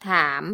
ถาม